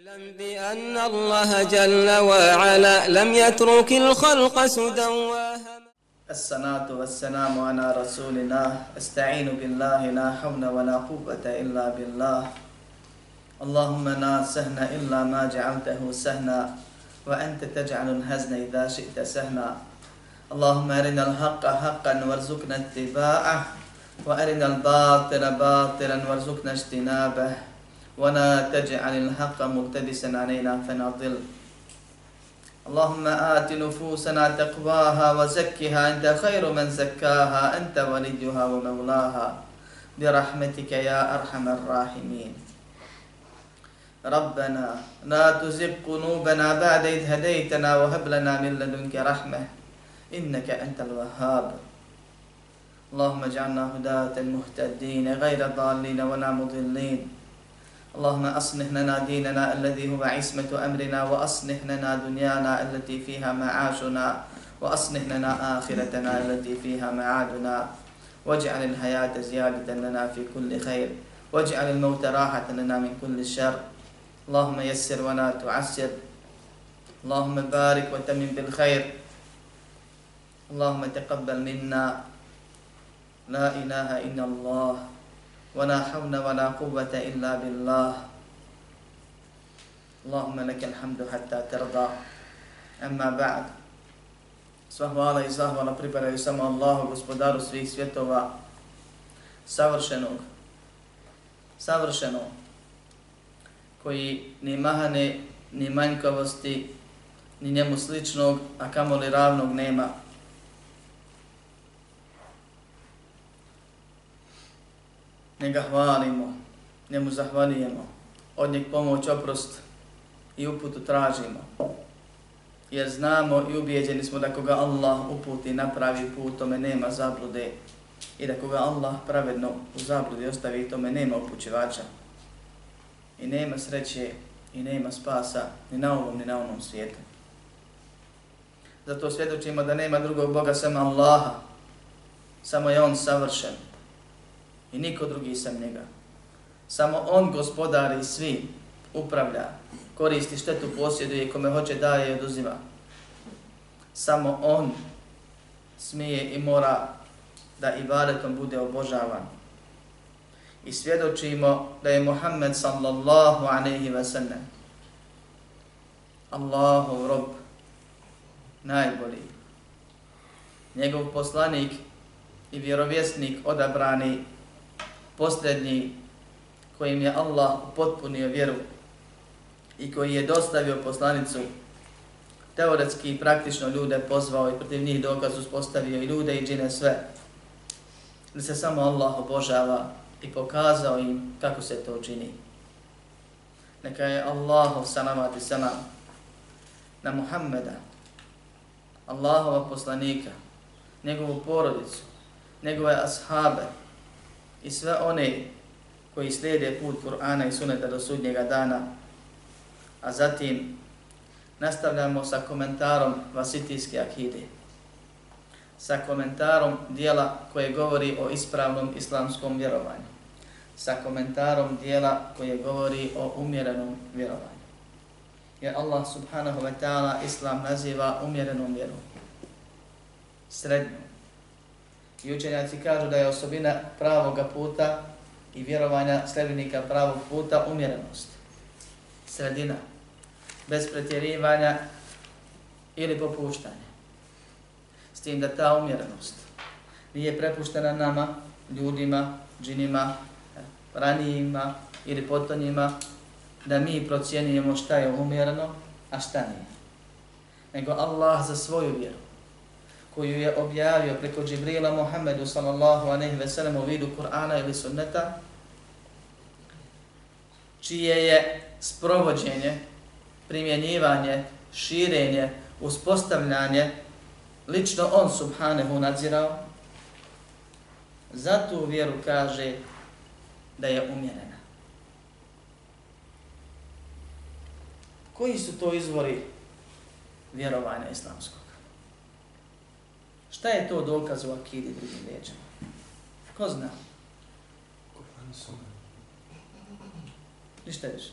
اعلم بأن الله جل وعلا لم يترك الخلق سدى الصلاة والسلام على رسولنا. استعين بالله لا حول ولا قوة إلا بالله. اللهم لا سهل إلا ما جعلته سهلا وأنت تجعل الهزن إذا شئت سهلا اللهم أرنا الحق حقا وارزقنا اتباعه وأرنا الباطل باطلا وارزقنا اجتنابه. ولا تجعل الحق مقتدسا علينا فنضل. اللهم آت نفوسنا تقواها وزكها أنت خير من زكاها أنت وليها ومولاها. برحمتك يا أرحم الراحمين. ربنا لا تزغ قلوبنا بعد إذ هديتنا وهب لنا من لدنك رحمة إنك أنت الوهاب. اللهم اجعلنا هداة مهتدين غير ضالين ولا مضلين. اللهم أصلح لنا ديننا الذي هو عصمة أمرنا وأصلح لنا دنيانا التي فيها معاشنا وأصلح لنا آخرتنا التي فيها معادنا. واجعل الحياة زيادة لنا في كل خير. واجعل الموت راحة لنا من كل شر. اللهم يسر ولا تعسر. اللهم بارك وتمن بالخير. اللهم تقبل منا. لا إله إلا الله. ولا حول ولا قوة إلا بالله اللهم لك الحمد حتى ترضى أما بعد Sva hvala i zahvala pripadaju samo Allahu, gospodaru svih svjetova, savršenog, savršenog, koji ni mahane, ni manjkavosti, ni njemu sličnog, a kamoli ravnog nema. Ne ga hvalimo, njemu zahvalijemo, od njeg pomoć, oprost i uputu tražimo. Jer znamo i ubijeđeni smo da koga Allah uputi na pravi put, tome nema zablude. I da koga Allah pravedno u zabludi ostavi, tome nema upućivača. I nema sreće i nema spasa ni na ovom ni na onom svijetu. Zato svjedočimo da nema drugog Boga sem Allaha. Samo je On savršen i niko drugi sam njega. Samo on gospodari svi, upravlja, koristi štetu posjeduje kome hoće daje i oduzima. Samo on smije i mora da ibadetom bude obožavan. I svjedočimo da je Muhammed sallallahu aleyhi ve sellem Allahu rob najbolji. Njegov poslanik i vjerovjesnik odabrani posljednji kojim je Allah potpunio vjeru i koji je dostavio poslanicu teoretski i praktično ljude pozvao i protiv njih dokaz uspostavio i ljude i džine sve da se samo Allah obožava i pokazao im kako se to čini. Neka je Allahov salamat i salam na Muhammeda, Allahova poslanika, njegovu porodicu, njegove ashabe, i sve one koji slijede put Kur'ana i Suneta do sudnjega dana. A zatim nastavljamo sa komentarom Vasitijske akide. Sa komentarom dijela koje govori o ispravnom islamskom vjerovanju. Sa komentarom dijela koje govori o umjerenom vjerovanju. Jer Allah subhanahu wa ta'ala islam naziva umjerenom vjerom. Srednjom I učenjaci kažu da je osobina pravog puta i vjerovanja sljedbenika pravog puta umjerenost. Sredina. Bez pretjerivanja ili popuštanja. S tim da ta umjerenost nije prepuštena nama, ljudima, džinima, e, ranijima ili potonjima, da mi procjenjujemo šta je umjereno, a šta nije. Nego Allah za svoju vjeru koju je objavio preko Džibrila Muhammedu sallallahu aleyhi ve sellem u vidu Kur'ana ili sunneta, čije je sprovođenje, primjenjivanje, širenje, uspostavljanje, lično on subhanehu nadzirao, za tu vjeru kaže da je umjerena. Koji su to izvori vjerovanja islamskog? Šta je to dokaz u akidi drugim riječima? Ko zna? Ništa više.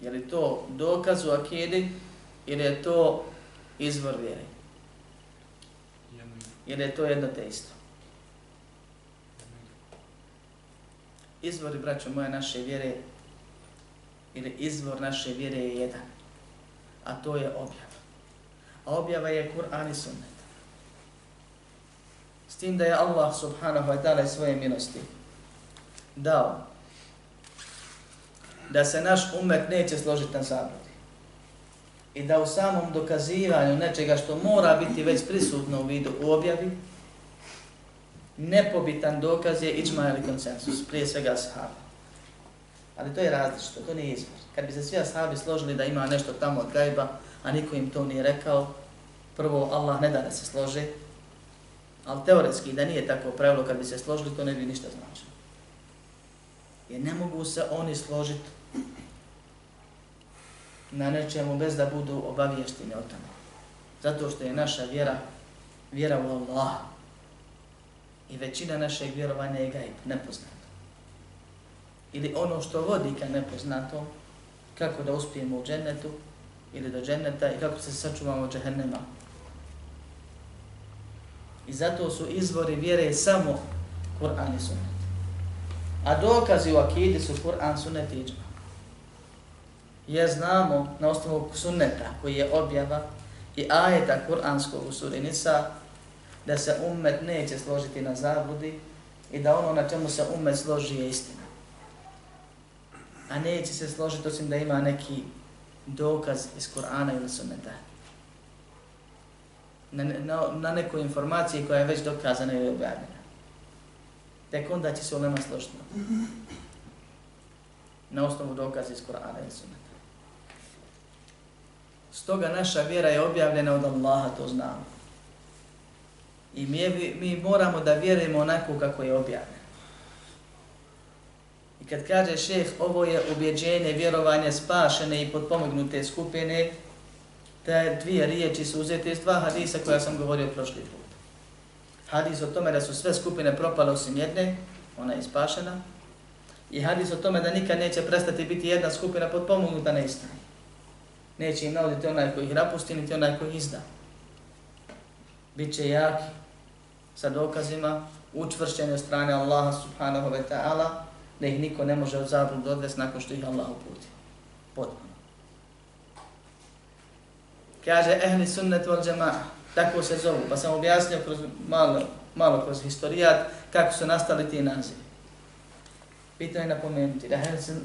Je li to dokaz u akidi ili je to izvor vjere? Ili je to jedno te isto? Izvori, braćo moje, naše vjere ili izvor naše vjere je jedan, a to je objava. A objava je Kur'an i Sunnet. S tim da je Allah subhanahu wa ta'ala svoje milosti dao da se naš umet neće složiti na zabludi. I da u samom dokazivanju nečega što mora biti već prisutno u vidu u objavi, nepobitan dokaz je ičma ili konsensus, prije svega sahaba. Ali to je različito, to nije izvor. Kad bi se svi ashabi složili da ima nešto tamo od gajba, a niko im to nije rekao, prvo Allah ne da da se složi, ali teoretski da nije tako pravilo kad bi se složili, to ne bi ništa značilo. Jer ne mogu se oni složiti na nečemu bez da budu obavješteni o tome. Zato što je naša vjera, vjera u Allah. I većina našeg vjerovanja je gajb, nepoznat. Ili ono što vodi ka nepoznatom, kako da uspijemo u džennetu, ili do dženneta, i kako se sačuvamo od džehennema. I zato su izvori vjere samo Kur'an i Sunnet. A dokazi u akidi su Kur'an, Sunnet i Iđma. Jer znamo na osnovu Sunneta koji je objava i ajeta Kur'anskog u suri Nisa da se ummet neće složiti na zabludi i da ono na čemu se ummet složi je istina. A neće se složiti osim da ima neki dokaz iz Kur'ana ili Sunneta na, na, na nekoj informaciji koja je već dokazana ili objavljena. Tek onda će se ulema složiti na osnovu dokaza iz Kur'ana i sunneta. Stoga naša vjera je objavljena od Allaha, to znamo. I mi, je, mi moramo da vjerujemo onako kako je objavljeno. Kad kaže šeh, ovo je ubjeđenje, vjerovanje spašene i potpomognute skupine, te dvije riječi su uzete iz dva hadisa koja sam govorio prošli put. Hadis o tome da su sve skupine propale osim jedne, ona je spašena, i hadis o tome da nikad neće prestati biti jedna skupina podpomognuta na istini. Neće im navoditi onaj koji ih napusti, niti onaj koji ih izda. Biće jaki sa dokazima učvršćene strane Allaha subhanahu wa ta'ala, da ih niko ne može od zabludu odvesti nakon što ih Allah uputi. Potpuno. Kaže ehli sunnet wal džema'a, tako se zovu, pa sam objasnio kroz malo, malo kroz historijat kako su nastali ti nazivi. Pitanje napomenuti da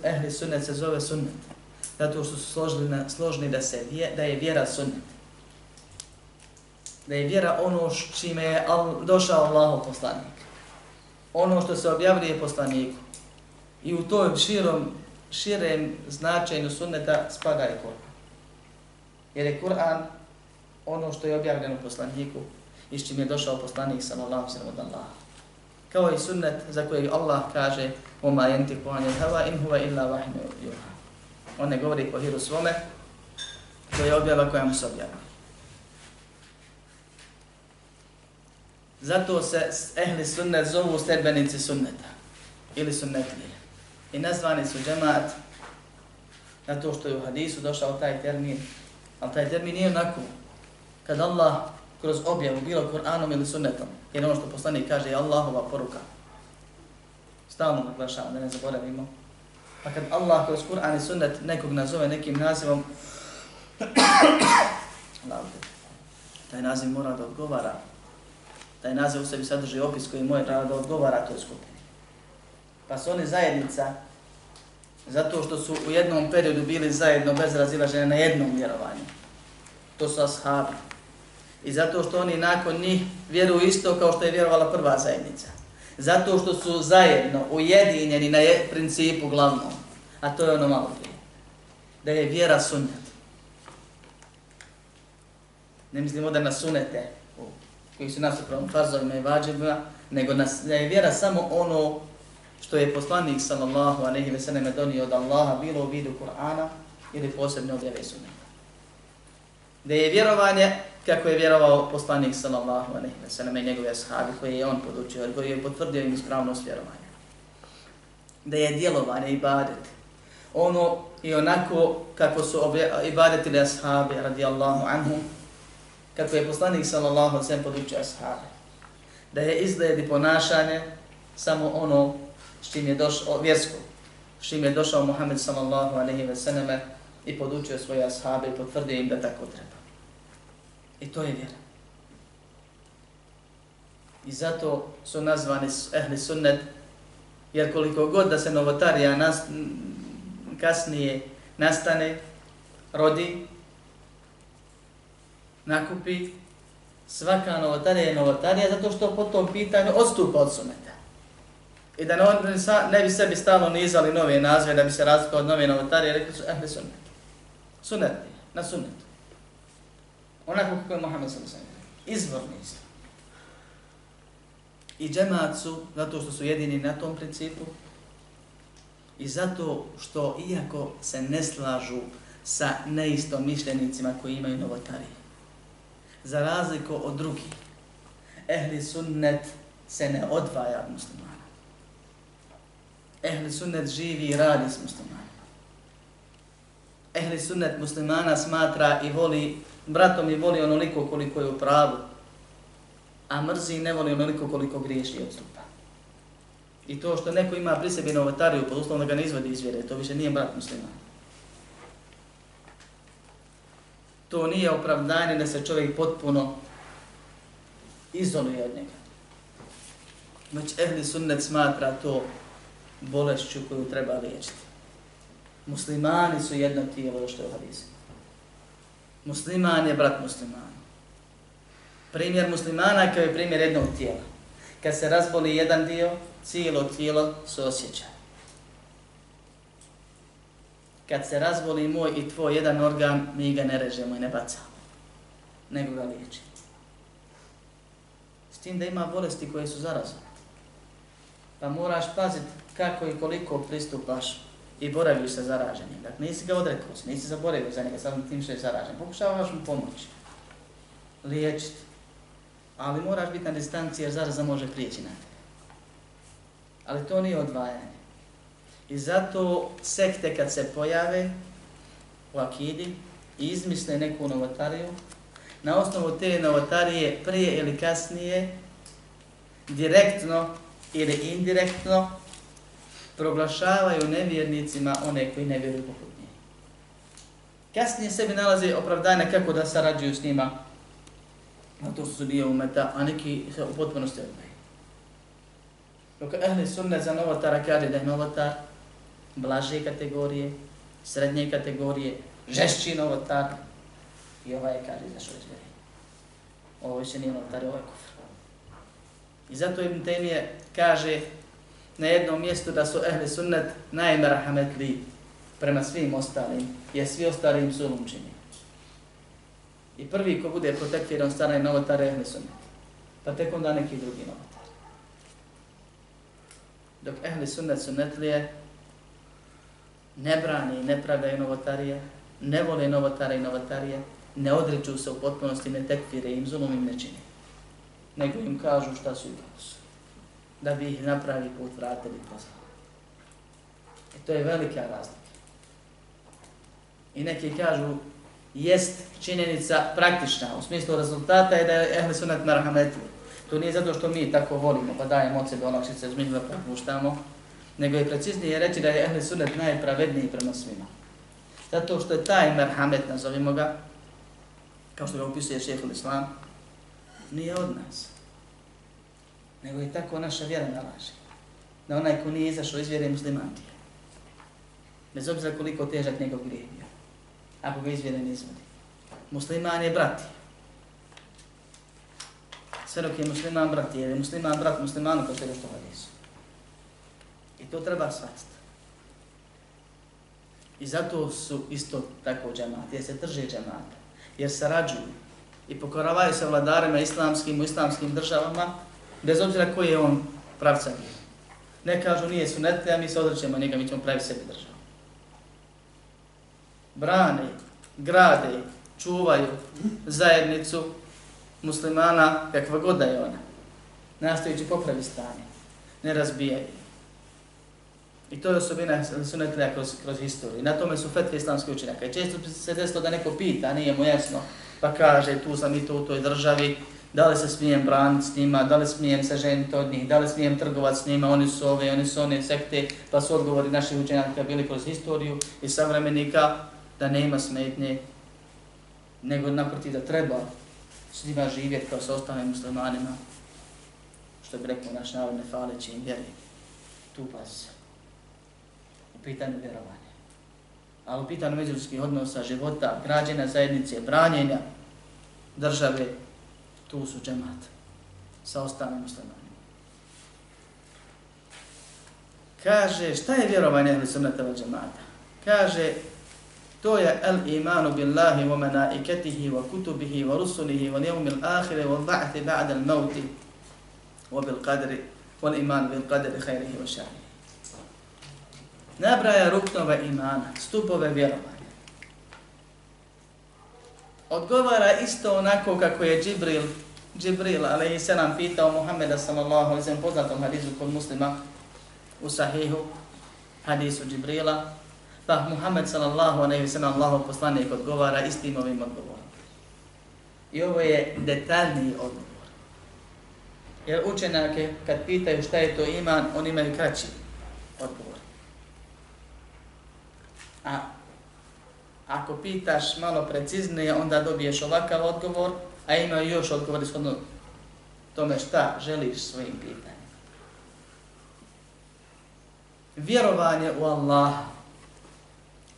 ehli sunnet se zove sunnet, zato što su složili na, složni da, se, da je vjera sunnet. Da je vjera ono čime je al, došao Allahov poslanik. Ono što se objavljuje poslaniku. I u tom širom, širem značenju sunneta spada i Kur'an. Jer je Kur'an ono što je objavljeno poslaniku i s čim je došao poslanik sallallahu sallam od Allaha. Kao i sunnet za koje Allah kaže Oma jenti kuhanje hava in huva illa vahinu juha. On ne govori po hiru svome, to je objava koja mu se objava. Zato se ehli sunnet zovu stedbenici sunneta ili sunnetlije. I nazvani su džemat na to što je u hadisu došao taj termin Ali taj termin nije onako. Kad Allah kroz objavu, bilo Kur'anom ili sunnetom, jer ono što poslanik kaže je Allahova poruka. Stalno naglašavam da ne zaboravimo. Pa kad Allah kroz Kur'an i sunnet nekog nazove nekim nazivom, taj naziv mora da odgovara. Taj naziv u sebi sadrži opis koji mora da odgovara toj skupini. Pa su oni zajednica zato što su u jednom periodu bili zajedno bez razilaženja na jednom vjerovanju. To su ashabi. I zato što oni nakon njih vjeruju isto kao što je vjerovala prva zajednica. Zato što su zajedno ujedinjeni na principu glavnom. A to je ono malo prije. Da je vjera sunnet. Ne mislimo da nas sunete koji su nas upravo farzovima i vađibima, nego nas, da je vjera samo ono što je poslanik sallallahu alejhi ve selleme donio od Allaha bilo u vidu Kur'ana ili posebne objave sunneta. Da je vjerovanje kako je vjerovao poslanik sallallahu alejhi ve sellem i njegove ashabi koje je on podučio, koji je potvrdio im ispravnost vjerovanja. Da je djelovanje ibadet. Ono i onako kako su ibadetili ashabi radijallahu anhum, kako je poslanik sallallahu alejhi ve sellem podučio ashabi. Da je izgled i ponašanje samo ono s čim je došao vjersku, s čim je došao Muhammed sallallahu alaihi ve selleme i podučio svoje ashabe i potvrdio im da tako treba. I to je vjera. I zato su nazvani ehli sunnet, jer koliko god da se novotarija nas, kasnije nastane, rodi, nakupi, svaka novotarija je novotarija zato što po tom pitanju odstupa od sunneta. I da ne, ne bi sebi stalno nizali nove nazve, da bi se razlikao od nove novotarije, rekli su ehli sunnet. Sunnet, na sunnetu. Onako kako je Muhammed sallallahu alejhi ve Izvorni islam. I džemat su, zato što su jedini na tom principu, i zato što, iako se ne slažu sa neistom mišljenicima koji imaju novotarije, za razliku od drugih, ehli sunnet se ne odvaja od muslimana. Ehli sunnet živi i radi s muslimanima. Ehli sunnet muslimana smatra i voli bratom i voli onoliko koliko je u pravu, a mrzi i ne voli onoliko koliko griješi i odstupa. I to što neko ima pri sebi novotariju, pa pod uslovom da ga ne izvodi iz vjere, to više nije brat musliman. To nije opravdanje da se čovjek potpuno izoluje od njega. Već ehli sunnet smatra to bolešću koju treba liječiti. Muslimani su jedno tijelo što je u hadisu. Musliman je brat muslimana. Primjer muslimana kao je primjer jednog tijela. Kad se razboli jedan dio, cijelo tijelo se osjeća. Kad se razboli moj i tvoj jedan organ, mi ga ne režemo i ne bacamo, nego ga liječimo. S tim da ima bolesti koje su zarazne. Pa moraš paziti kako i koliko pristupaš i boraviš sa zaraženim. Dakle, nisi ga odrekao, nisi zaboravio za njega, samo tim što je zaražen. Pokušavaš mu pomoći, liječiti. Ali moraš biti na distanci jer zaraza može prijeći na tebe. Ali to nije odvajanje. I zato sekte kad se pojave u akidi i izmisle neku novotariju, na osnovu te novotarije prije ili kasnije, direktno ili indirektno, proglašavaju nevjernicima one koji ne vjeruju poput nje. Kasnije sebi nalaze opravdanje kako da sarađuju s njima, a to su dio umeta, a neki se u potpunosti odmaju. Dok ehli sunne za novotara kaže da je novotar blaže kategorije, srednje kategorije, žešći novotar, i ovaj je kaže za što je Ovo više nije novotar, ovo je kufr. I zato Ibn Taymije kaže na jednom mjestu da su ehli sunnet najmerahametli prema svim ostalim, je svi ostalim su lumčini. I prvi ko bude protektiran stane novotar ehli sunnet. Pa tek onda neki drugi novotar. Dok ehli sunnet sunnetlije ne brani i ne pravdaju novotarije, ne vole novotare i novotarije, ne određu se u potpunosti, ne tekfire im, zulum im ne čini. Nego im kažu šta su i kako su da bi ih napravi put vratili pozvali. I e, to je velika razlika. I neki kažu, jest činjenica praktična, u smislu rezultata je da je ehli sunat marhametli. To nije zato što mi tako volimo, pa dajemo od sebe olakšice, što se zmijeva nego je preciznije reći da je ehli sunat najpravedniji prema svima. Zato što je taj merhamet, nazovimo ga, kao što ga upisuje šehol islam, nije od nas nego i tako naša vjera nalaže. Da onaj ko nije izašao iz vjere musliman ti Bez obzira koliko težak njegov grijeh bio. Ako ga iz vjere ne izvodi. Musliman je brat. Sve dok je musliman brat, jer je musliman brat muslimanu kao što što hadisu. I to treba shvatiti. I zato su isto tako džemati, jer se drže džemata, jer sarađuju i pokoravaju se vladarima islamskim u islamskim državama, bez obzira koji je on pravca bio. Ne kažu nije sunetle, a mi se odrećemo njega, mi ćemo pravi sebi državu. Brane, grade, čuvaju zajednicu muslimana kakva god da je ona. Nastojići popravi stanje. Ne razbijaju. I to je osobina sunetlija kroz, kroz historiju. Na tome su fetve islamske učenjaka. I često se desilo da neko pita, nije mu jasno, pa kaže tu sam i to u toj državi, da li se smijem braniti s njima, da li smijem se ženiti od njih, da li smijem trgovati s njima, oni su ove, oni su one sekte, pa su odgovori naših učenjaka bili kroz historiju i savremenika da nema smetnje, nego naproti da treba s njima živjeti kao sa ostalim muslimanima, što bi rekao naš narod ne faleći im vjeri. Tu pa se. U pitanju vjerovanja. Ali u pitanju međuljskih odnosa, života, građena zajednice, branjenja države, tu su džemat sa ostalim muslimanima. Kaže, šta je vjerovanje ehli sunnata vel džemata? Kaže, to je el imanu billahi wa malaikatihi wa kutubihi wa rusulihi wa yawmil akhir wa ba'thi ba'da al mauti wa bil qadri wal iman bil qadri khairihi wa sharrihi. Nabraja ruknove imana, stupove vjerovanja odgovara isto onako kako je Džibril, Džibril, ali se nam pitao Muhammeda sallallahu alaihi sallam poznatom hadisu kod muslima u sahihu, hadisu Džibrila, pa Muhammed sallallahu alaihi sallam Allahov poslanik odgovara istim ovim odgovorom. I ovo je detaljni odgovor. Jer učenjake kad pitaju šta je to iman, oni imaju kraći odgovor. A Ako pitaš malo preciznije, onda dobiješ ovakav odgovor, a ima još odgovor ishodno tome šta želiš svojim pitanjem. Vjerovanje u Allaha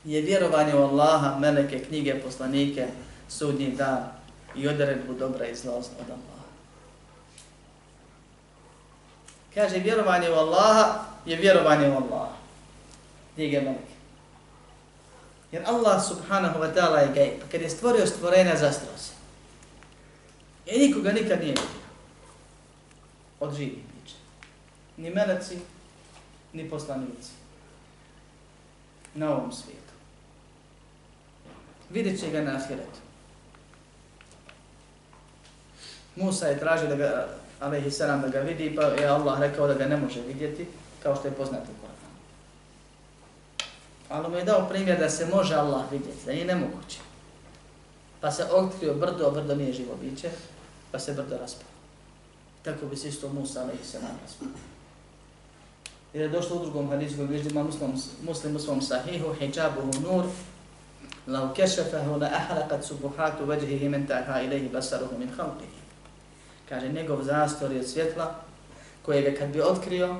je vjerovanje u Allaha, meleke, knjige, poslanike, sudnji dan i odredbu dobra i zla od Allaha. Kaže, vjerovanje u Allaha je vjerovanje u Allaha. Knjige, meleke. Jer Allah subhanahu wa ta'ala je gajb. Kad je stvorio stvorena, zastrao se. I nikoga nikad nije vidio. Od živih bića. Ni meleci, ni poslanici. Na ovom svijetu. Vidjet će ga na ahiretu. Musa je tražio da ga, alaihi salam, da ga vidi, pa je Allah rekao da ga ne može vidjeti, kao što je poznato u Ali mu je dao primjer da se može Allah vidjeti, da nije nemoguće. Pa se otkrio brdo, brdo nije živo biće, pa se brdo raspao. Tako bi se isto Musa, ali se nam raspao. Jer je došlo u drugom hadisu koji bilježi muslim, muslim u svom sahihu, hijabuhu nur, lau kešefehu la ahlaqat subuhatu veđihi men taha ilaihi basaruhu min halqihi. Kaže, njegov zastor je svjetla, kojega kad bi otkrio,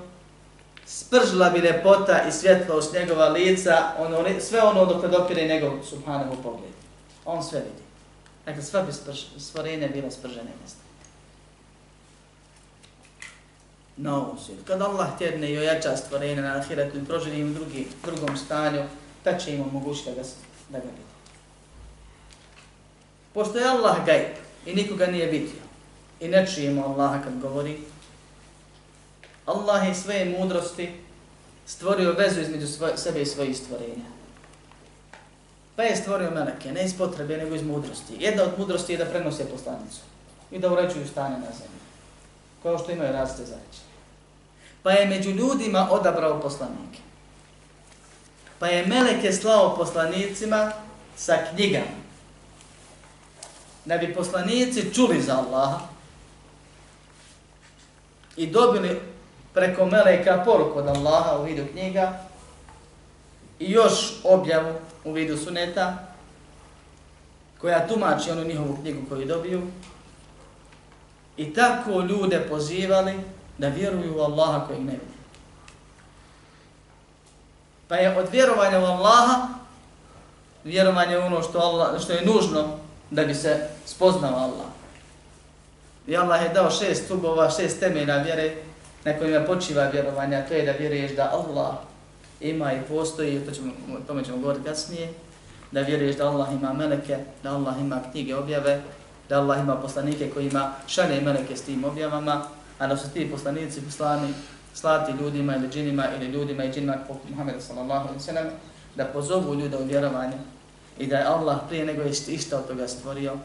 spržila bi lepota i svjetlost njegova lica, ono, sve ono dok ne dopire njegov subhanahu pogled. On sve vidi. Dakle, sva bi sprž, stvorenja bila spržene mjesta. Na ovom svijetu. Kad Allah tjedne i ojača stvorenja na ahiretu i proživi im drugi, drugom stanju, ta će im omogućiti da ga, da ga vidi. Pošto je Allah gajb i nikoga nije vidio i ne čujemo Allaha kad govori, Allah je svoje mudrosti stvorio vezu između svoj, sebe i svojih stvorenja. Pa je stvorio meleke, ne iz potrebe, nego iz mudrosti. Jedna od mudrosti je da prenose poslanicu i da uređuju stanje na zemlji, kao što imaju različite zadaće. Pa je među ljudima odabrao poslanike. Pa je meleke slao poslanicima sa knjigama. Da bi poslanici čuli za Allaha i dobili preko meleka poruku od Allaha u vidu knjiga i još objavu u vidu suneta koja tumači onu njihovu knjigu koju dobiju i tako ljude pozivali da vjeruju u Allaha kojeg ne vidi. Pa je od vjerovanja u Allaha vjerovanje u ono što, Allah, što je nužno da bi se spoznao Allah. I Allah je dao šest stubova, šest temelja vjere na kojima počiva vjerovanja, to je da vjeruješ da Allah ima i postoji, to ćemo, o tome ćemo govoriti kasnije, da vjeruješ da Allah ima meleke, da Allah ima knjige objave, da Allah ima poslanike koji ima šalje meleke s tim objavama, a da su ti poslanici poslani slati ljudima ili džinima ili ljudima i džinima poput Muhammeda sallallahu alaihi sallam, da pozovu ljude u vjerovanje i da je Allah prije nego je išta od toga stvorio,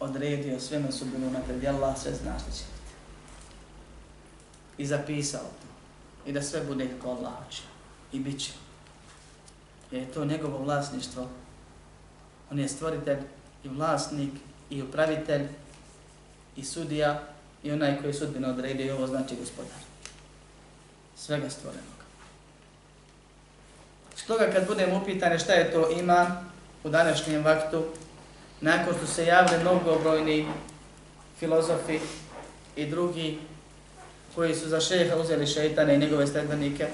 odredio sve na sudbinu na tebi, Allah sve zna što će biti. I zapisao to. I da sve bude kako Allah hoće. I bit će. Jer je to njegovo vlasništvo. On je stvoritelj i vlasnik i upravitelj i sudija i onaj koji sudbino odredio i ovo znači gospodar. Svega stvorenog. Stoga kad budemo upitani šta je to iman u današnjem vaktu, nakon što se javili mnogobrojni filozofi i drugi koji su za šeha uzeli šeitane i njegove sledbenike,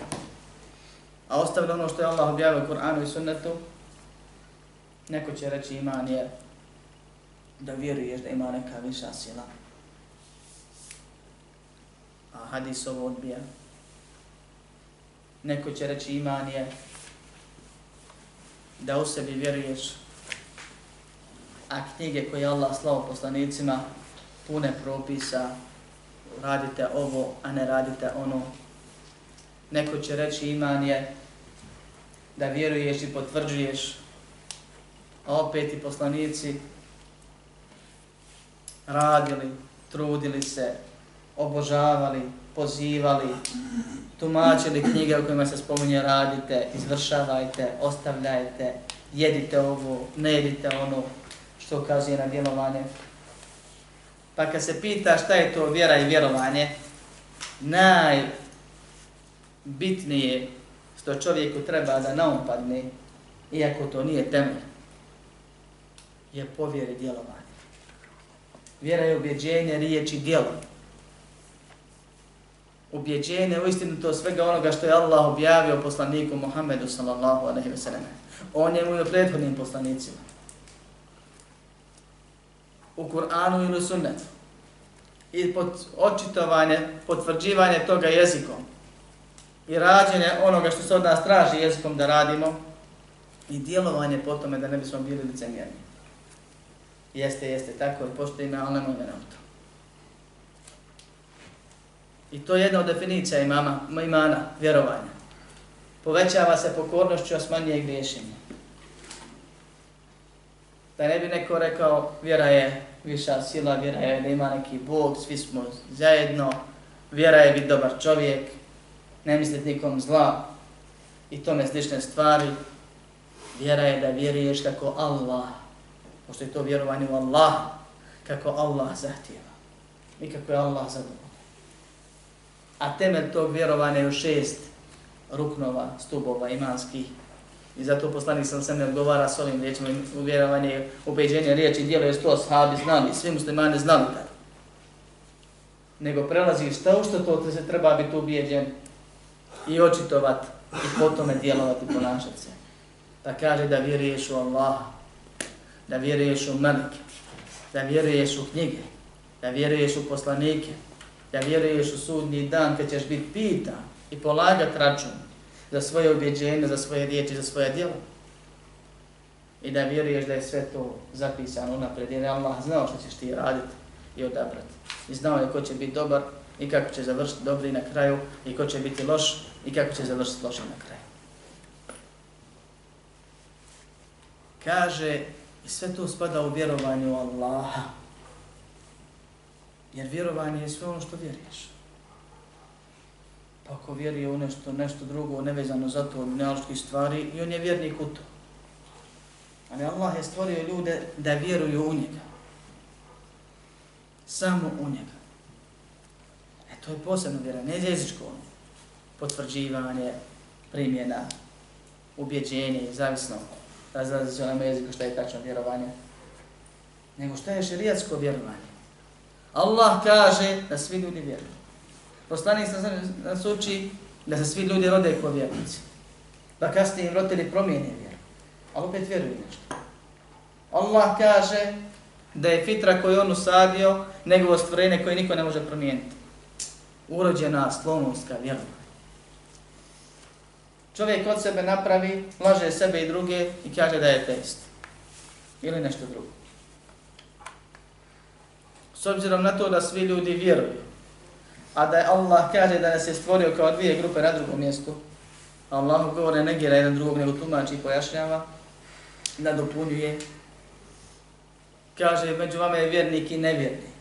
a ostavili ono što je Allah objavio u Kur'anu i sunnetu, neko će reći iman je da vjeruješ da ima neka viša sila. A hadis ovo odbija. Neko će reći iman je da u sebi vjeruješ a knjige koje Allah slao poslanicima pune propisa, radite ovo, a ne radite ono. Neko će reći iman je da vjeruješ i potvrđuješ, a opet i poslanici radili, trudili se, obožavali, pozivali, tumačili knjige u kojima se spominje radite, izvršavajte, ostavljajte, jedite ovo, ne jedite ono, što ukazuje na djelovanje. Pa kad se pita šta je to vjera i vjerovanje, najbitnije što čovjeku treba da naumpadne, iako to nije temelj, je povjeri djelovanje. Vjera je ubjeđenje, riječ i djelo. Ubjeđenje u istinu to svega onoga što je Allah objavio poslaniku Muhammedu sallallahu alaihi ve sellem. On je mu i prethodnim poslanicima u Kur'anu ili sunnetu. I pod očitovanje, potvrđivanje toga jezikom. I rađenje onoga što se od nas traži jezikom da radimo. I djelovanje po tome da ne bismo bili licemjerni. Jeste, jeste, tako je, pošto ima, ali nemoj na to. I to je jedna od definicija imama, imana, vjerovanja. Povećava se pokornošću, a smanjuje griješenje. Da ne bi neko rekao, vjera je viša sila, vjera je da ima neki Bog, svi smo zajedno, vjera je biti dobar čovjek, ne misliti nikom zla i tome slične stvari. Vjera je da vjeruješ kako Allah, pošto je to vjerovanje u Allah, kako Allah zahtjeva i kako je Allah zadovoljno. A temelj tog vjerovanja je u šest ruknova, stubova imanskih, I zato poslanik sam sam ne odgovara s ovim riječima uvjerovanje, ubeđenje riječi, dijelo je sto sahabi znali, svi muslimani znali tada. Nego prelazi šta u što to te se treba biti ubijeđen i očitovat i potom djelovati i ponašati se. Pa kaže da vjeruješ u Allaha, da vjeruješ u melike, da vjeruješ u knjige, da vjeruješ u poslanike, da vjeruješ u sudnji dan kad ćeš biti pitan i polagat račun za svoje objeđenje, za svoje riječi, za svoje djelo. I da vjeruješ da je sve to zapisano unapred, jer je Allah znao što ćeš ti raditi i odabrati. I znao je ko će biti dobar i kako će završiti dobri na kraju i ko će biti loš i kako će završiti loš na kraju. Kaže, i sve to spada u vjerovanju Allaha. Jer vjerovanje je sve ono što vjeruješ. Pa ako vjeruje u nešto, nešto drugo nevezano za to od nealoških stvari, i on je vjernik u to. Ali Allah je stvorio ljude da vjeruju u njega. Samo u njega. E to je posebno vjera, ne jezičko potvrđivanje, primjena, ubjeđenje, zavisno, razlazi se onome jeziku šta je tačno vjerovanje, nego šta je šerijatsko vjerovanje. Allah kaže da svi ljudi vjeruju. Poslanik sam nas uči da se svi ljudi rode kao vjernici. Da kasnije im roditelji promijene vjeru. Ali opet vjeruju nešto. Allah kaže da je fitra koju on usadio njegovo stvorenje koje niko ne može promijeniti. Urođena slonovska vjera. Čovjek od sebe napravi, laže sebe i druge i kaže da je test. Ili nešto drugo. S obzirom na to da svi ljudi vjeruju, a da je Allah kaže da nas je stvorio kao dvije grupe na drugom mjestu, Allah govore negira jedan drugog nego tumači i pojašnjava, nadopunjuje. Kaže, među vama je vjernik i nevjernik.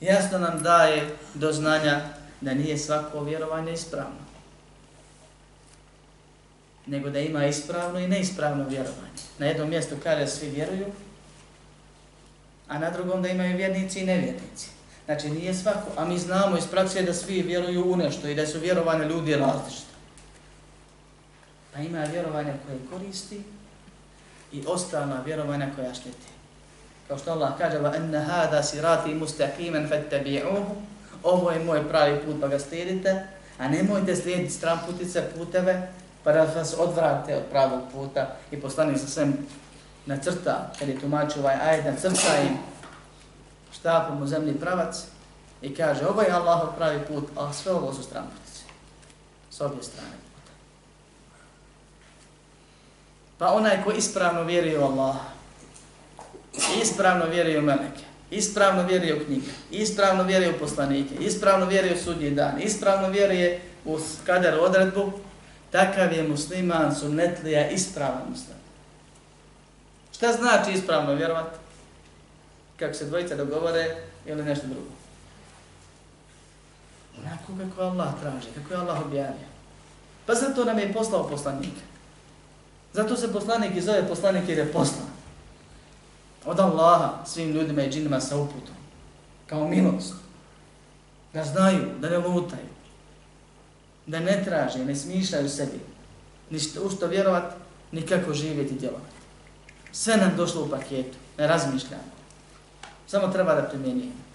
Jasno nam daje do znanja da nije svako vjerovanje ispravno. Nego da ima ispravno i neispravno vjerovanje. Na jednom mjestu kaže svi vjeruju, a na drugom da imaju vjernici i nevjernici. Znači nije svako, a mi znamo iz prakse da svi vjeruju u nešto i da su vjerovane ljudi različite. Pa ima vjerovanja koje koristi i ostalna vjerovanja koja šteti. Kao što Allah kaže, va enna hada sirati mustaqiman fattabi'uhu, ovo je moj pravi put pa ga slijedite, a nemojte slijediti stran putice, puteve, pa da vas odvrate od pravog puta i poslani sa svem na crta, kad je tumačio ovaj ajed, na crta im štapom u zemlji pravac i kaže, ovo je Allahov pravi put, a sve ovo su stranputice. S obje strane puta. Pa onaj ko ispravno vjeruje u Allaha, ispravno vjeruje u meleke, ispravno vjeruje u knjige, ispravno vjeruje u poslanike, ispravno vjeruje u sudnji dan, ispravno vjeruje u kader odredbu, takav je musliman sunnetlija ispravan musliman. Šta znači ispravno vjerovati? Kako se dvojica dogovore ili nešto drugo? Onako kako Allah traži, kako je Allah objavio. Pa zato nam je poslao poslanika. Zato se poslanik i zove poslanik jer je poslan od Allaha svim ljudima i džinima sa uputom. Kao milost. Da znaju, da ne lutaju. Da ne traže, ne smišljaju sebi. Ništa u što vjerovat, nikako živjeti i djelovati. Sve nam došlo u paketu, ne razmišljamo. Samo treba da primjenjujemo.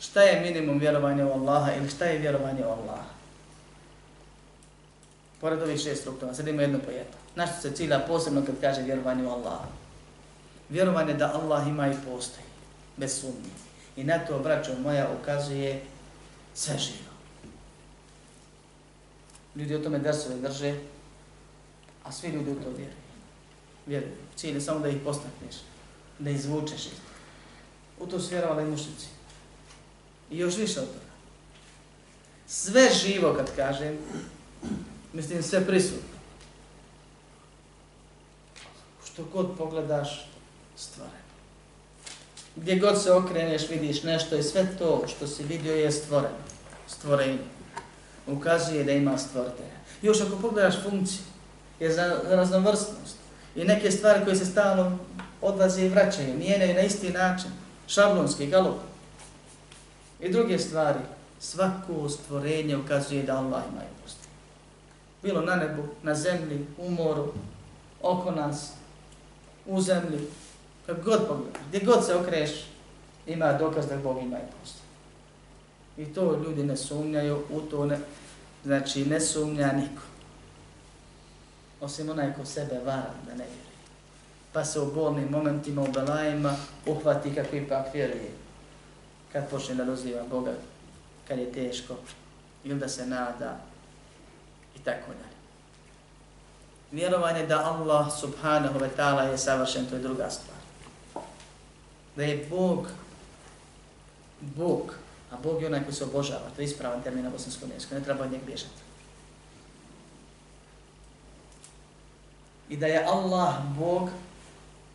Šta je minimum vjerovanja u Allaha ili šta je vjerovanje u Allaha? Pored ovih šest struktura, sad ima jedno pojeto. Na što se cilja posebno kad kaže vjerovanje u Allaha? Vjerovanje da Allah ima i postoji, bez sumnje. I na to, braćo moja, ukazuje sve živo. Ljudi o tome drsove drže, a svi ljudi u to vjeruju. Vjeruju. Cilj je samo da ih postakneš, da izvučeš ih. U to su vjerovali mušnici. I još više od toga. Sve živo, kad kažem, mislim sve prisutno. Što god pogledaš, stvoreno. Gdje god se okreneš, vidiš nešto i sve to što si vidio je stvoreno. Stvorenje. Ukazuje da ima stvoritelja. Još ako pogledaš funkciju, je za raznovrstnost. I neke stvari koje se stalno odlaze i vraćaju, mijenjaju na isti način. Šablonski, galup. I druge stvari. Svako stvorenje ukazuje da Allah ima milost. bilo na nebu, na zemlji, u moru, oko nas, u zemlji, kako god pogledaš, gdje god se okreš, ima dokaz da Bog ima milost. I to ljudi ne sumnjaju, u to ne, znači ne sumnja niko. Osim onaj ko sebe vara da ne vjeruje. Pa se u bolnim momentima, u belajima, uhvati kako ipak vjeruje. Kad počne da doziva Boga, kad je teško, ili da se nada, i tako dalje. Vjerovanje da Allah subhanahu wa ta'ala je savršen, to je druga stvar. Da je Bog, Bog, a Bog je onaj koji se obožava, to je ispravan termin na bosanskom jeziku, ne treba od njeg bježati. I da je Allah Bog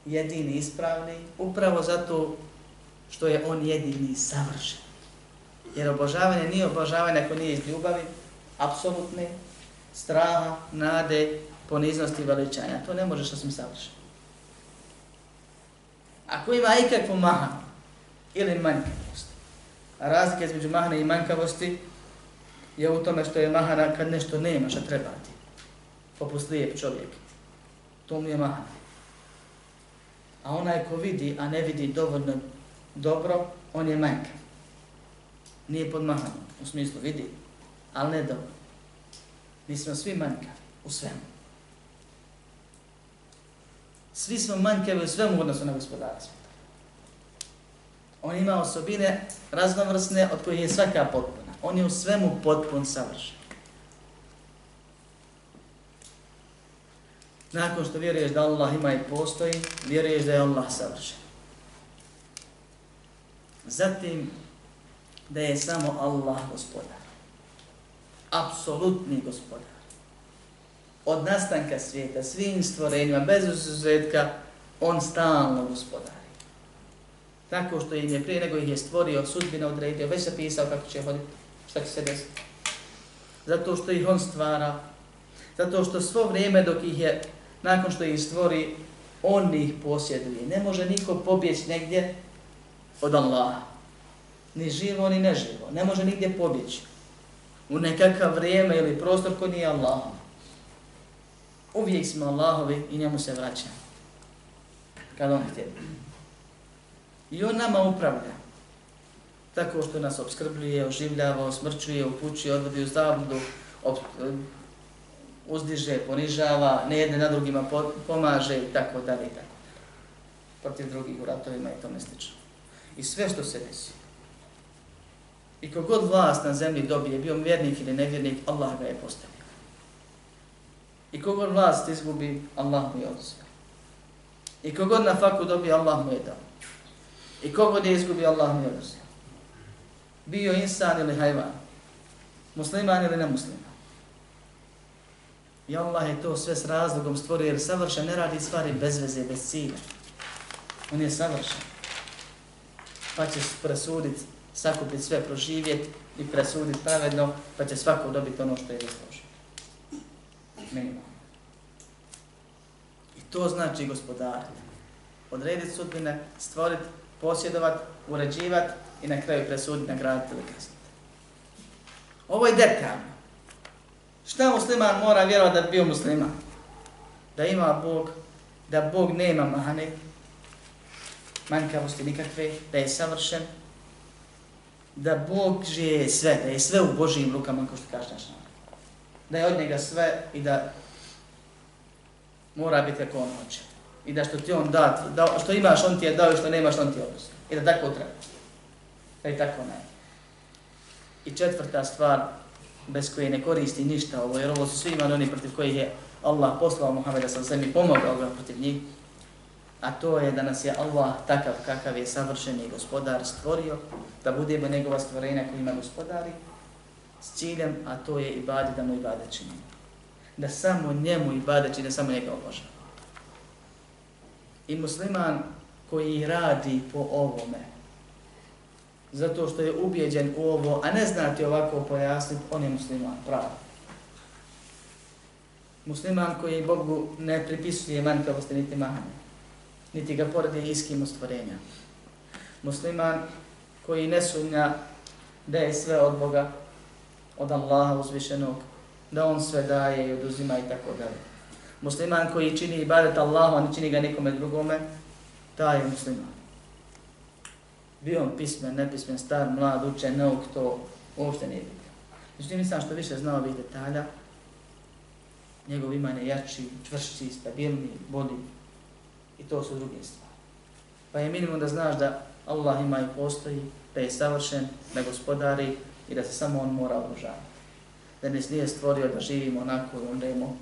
jedini ispravni, upravo zato što je On jedini savršen. Jer obožavanje nije obožavanje ako nije iz ljubavi, apsolutne, straha, nade, poniznosti i veličanja. To ne možeš osim savršen. Ako ima ikakvu mahanu ili manjkavost, a razlika između mahane i manjkavosti je u tome što je mahana kad nešto nema što treba ti. poput lijep čovjek. To mu je mahana. A onaj ko vidi, a ne vidi dovoljno dobro, on je manjkav. Nije podmahan, u smislu vidi, ali ne dobro. Mi smo svi manjkavi u svemu. Svi smo manjkavi u svemu odnosu na gospodara. On ima osobine raznovrsne od kojih je svaka potpuna. On je u svemu potpun savršen. Nakon što vjeruješ da Allah ima i postoji, vjeruješ da je Allah savršen. Zatim, da je samo Allah gospodar apsolutni gospodar. od nastanka svijeta, svim stvorenjima, bez uzuzetka, on stalno gospodari. Tako što im je prije nego ih je stvorio, sudbina odredio, već se pisao kako će hoditi, šta će se desiti. Zato što ih on stvara, zato što svo vrijeme dok ih je, nakon što ih stvori, on ih posjeduje. Ne može niko pobjeći negdje od Allaha. Ni živo, ni neživo. Ne može nigdje pobjeći. U nekakav vrijeme ili prostor koji nije Allahom. Uvijek smo Allahovi i njemu se vraćamo. Kad on htje. I on nama upravlja. Tako što nas obskrbljuje, oživljava, osmrćuje, upućuje, odvodi u zabludu, uzdiže, ponižava, ne jedne na drugima pomaže i tako dalje i tako protiv drugih u ratovima i tome slično. I sve što se desi. I kogod vlast na zemlji dobije, bio vjernik ili nevjernik, Allah ga je postavio. I kogod vlast izgubi, Allah mu je oduzio. I kogod na faku dobije, Allah mu je dao. I kogod je izgubi, Allah mu je oduzio. Bio insan ili hajvan, musliman ili nemusliman. I Allah je to sve s razlogom stvorio jer savršen ne radi stvari bez veze, bez cilja. On je savršen. Pa će presuditi, sakupiti sve, proživjeti i presuditi pravedno, pa će svako dobiti ono što je zaslužio. Minimalno. I to znači gospodariti. Odrediti sudbine, stvoriti, posjedovati, uređivati i na kraju presuditi, nagraditi ili kazniti. Ovo je detaljno. Šta musliman mora vjerovati da bi bio musliman? Da ima Bog, da Bog nema mahane, manjkavosti nikakve, da je savršen, da Bog je sve, da je sve u Božijim rukama, kao što kaže naš Da je od njega sve i da mora biti kako on hoće. I da što ti on da, da što imaš, on ti je dao i što nemaš, on ti je. I da tako treba. Da je tako ne. I četvrta stvar, bez koje ne koristi ništa ovo, jer ovo su svi imali oni protiv kojih je Allah poslao Muhammeda sa zemlji, pomogao ga protiv njih, a to je da nas je Allah takav kakav je savršeni gospodar stvorio, da budemo njegova stvorenja koji ima gospodari, s ciljem, a to je ibadet, da mu ibadet činimo. Da samo njemu ibadet čini, da samo njega obožava. I musliman koji radi po ovome, zato što je ubijeđen u ovo, a ne znati ovako pojasniti, on je musliman, pravo. Musliman koji Bogu ne pripisuje manjkavosti niti mahanje niti ga poredi iskim stvorenja. Musliman koji ne sumnja da je sve od Boga, od Allaha uzvišenog, da on sve daje i oduzima i tako dalje. Musliman koji čini ibadet Allahu, a ne čini ga nikome drugome, taj je musliman. Bio on pismen, nepismen, star, mlad, učen, neuk, to uopšte nije bitno. Međutim, nisam što više znao ovih detalja, njegov iman je jači, čvršći, stabilni, bolji, I to su druge stvari. Pa je minimum da znaš da Allah ima i postoji, da je savršen, da gospodari i da se samo on mora obožavati. Da nas nije stvorio da živimo onako i umremo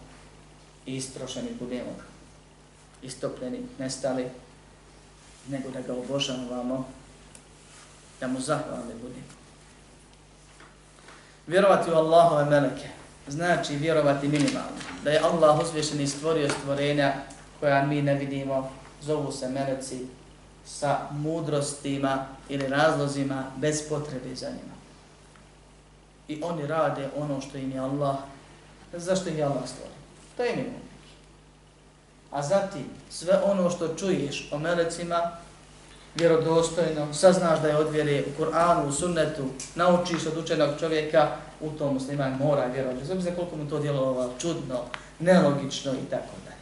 i istrošeni budemo istopljeni, nestali, nego da ga obožavamo, da mu zahvalni budem. Vjerovati u Allahove meleke znači vjerovati minimalno. Da je Allah uzvišen i stvorio stvorenja koja mi ne vidimo, zovu se meleci sa mudrostima ili razlozima bez potrebe za njima. I oni rade ono što im je Allah, zašto ih je Allah stvorio. To je minimum. A zatim, sve ono što čuješ o melecima, vjerodostojno, saznaš da je od vjere u Kur'anu, u sunnetu, naučiš od učenog čovjeka, u tom musliman mora vjerovati. Znači koliko mu to djelovalo čudno, nelogično i tako dalje.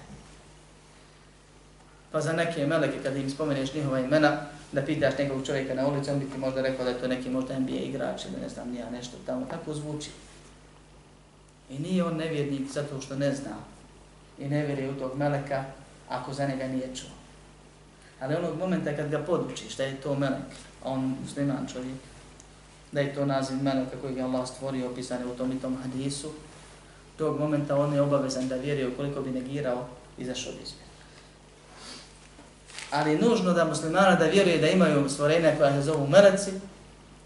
Pa za neke meleke, kada im spomeneš njihova imena, da pitaš nekog čovjeka na ulici, on bi ti možda rekao da je to neki možda NBA igrač ili ne znam, nija nešto tamo, tako zvuči. I nije on nevjernik zato što ne zna i ne vjeruje u tog meleka ako za njega nije čuo. Ali onog momenta kad ga podučiš da je to melek, a on musliman čovjek, da je to naziv meleka koji je Allah stvorio opisane u tom i tom hadisu, tog momenta on je obavezan da vjeruje ukoliko bi negirao izašao zašao bi izbjer ali nužno da muslimana da vjeruje da imaju stvorenja koja se zovu meleci,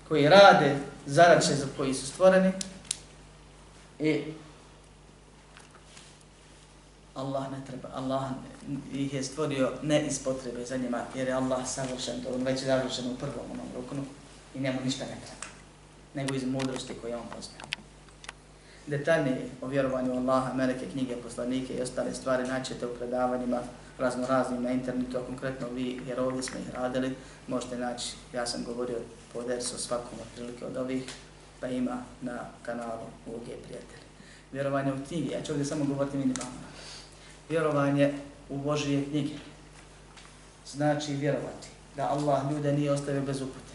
koji rade zadaće za koji su stvoreni i Allah ne treba, Allah ih je stvorio ne iz potrebe za njima, jer je Allah savršen, to on već je završen u prvom onom ruknu i njemu ništa ne treba, nego iz mudrosti koje on poznaje. Detaljnije o vjerovanju Allaha, meleke, knjige, poslanike i ostale stvari naćete u predavanjima razno raznim na internetu, a konkretno vi, jer ovdje smo ih radili, možete naći, ja sam govorio po dersu svakom otprilike od ovih, pa ima na kanalu UG Prijatelji. Vjerovanje u knjige, ja ću ovdje samo govoriti minimalno. Vjerovanje u Božije knjige znači vjerovati da Allah ljude nije ostavio bez upute.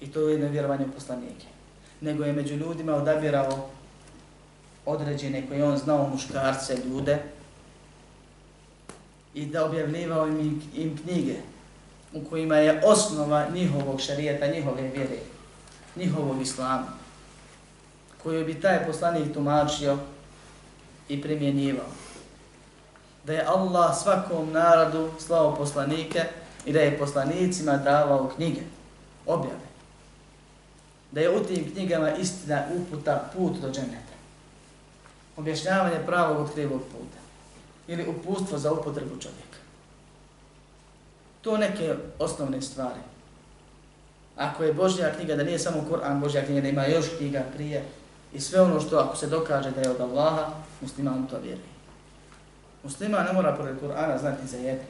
I to je jedno vjerovanje u poslanike. Nego je među ljudima odabirao određene koje on znao muškarce, ljude, i da objavljivao im, im knjige u kojima je osnova njihovog šarijeta, njihove vjere, njihovog islama, koju bi taj poslanik tumačio i primjenjivao. Da je Allah svakom narodu slao poslanike i da je poslanicima davao knjige, objave. Da je u tim knjigama istina uputa put do dženeta. Objašnjavanje pravog od krivog puta ili upustvo za upotrebu čovjeka. To neke osnovne stvari. Ako je Božja knjiga, da nije samo Kur'an Božja knjiga, da ima još knjiga prije i sve ono što ako se dokaže da je od Allaha, musliman to vjeruje. Musliman ne mora pored Kur'ana znati za jedne.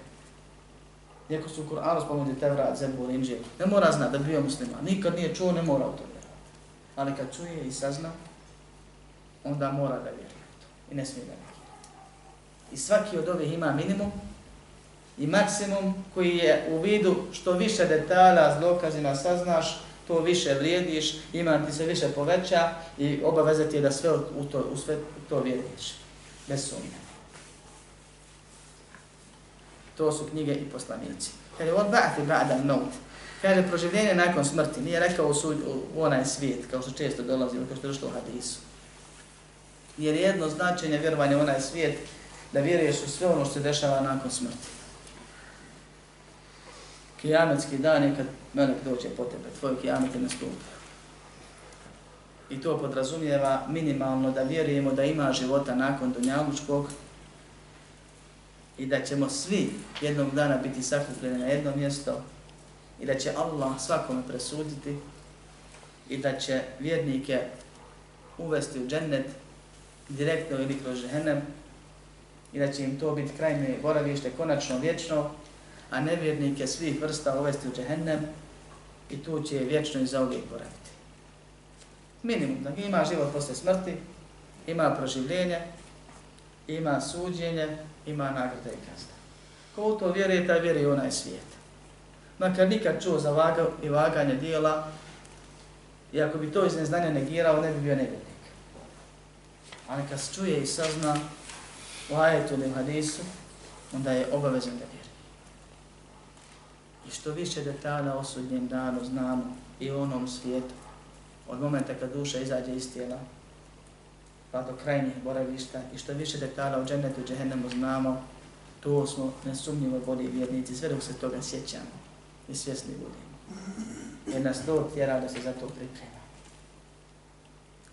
Iako su u Kur'anu spomenuti Tevrat, Zebur, Inđel, ne mora znati da bio musliman. Nikad nije čuo, ne mora u to vjerovati. Ali kad čuje i sazna, onda mora da vjeruje I ne smije da vjeruje. I svaki od ovih ima minimum i maksimum koji je u vidu što više detalja s dokazima saznaš, to više vrijediš, ima ti se više poveća i obaveza ti je da sve u to, u sve to vjeruješ. Bez sumnje. To su knjige i poslanici. Kada je od ba'ati ba'da maut, kada je proživljenje nakon smrti, nije rekao u, u onaj svijet, kao što često dolazi, kao što je došlo u hadisu. Jer jedno značenje vjerovanja u onaj svijet da vjeruješ u sve ono što se dešava nakon smrti. Kijametski dan je kad melek dođe po tebe, tvoj kijamet je nastupio. I to podrazumijeva minimalno da vjerujemo da ima života nakon Dunjalučkog i da ćemo svi jednog dana biti sakupljeni na jedno mjesto i da će Allah svakome presuditi i da će vjernike uvesti u džennet direktno ili kroz žehennem i da će im to biti krajne boravište, konačno, vječno, a nevjernike svih vrsta uvesti u džehennem i tu će vječno i zauvijek boraviti. Minimum, da ima život posle smrti, ima proživljenje, ima suđenje, ima nagrada i kazna. Ko u to vjeruje, taj vjeruje onaj svijet. Makar nikad čuo za vaga i vaganje dijela, i ako bi to iz neznanja negirao, ne bi bio nevjernik. Ali kad se čuje i sazna, u ajetu ili hadisu, onda je obavezan da vjeri. I što više detalja o sudnjem danu znamo i onom svijetu, od momenta kad duša izađe iz tijela, pa do krajnjih boravišta, i što više detalja o džennetu i džehennemu znamo, to smo nesumnjivo bolji vjernici, sve dok se toga sjećamo i svjesni budemo. Jer nas to tjera da se za to priprema.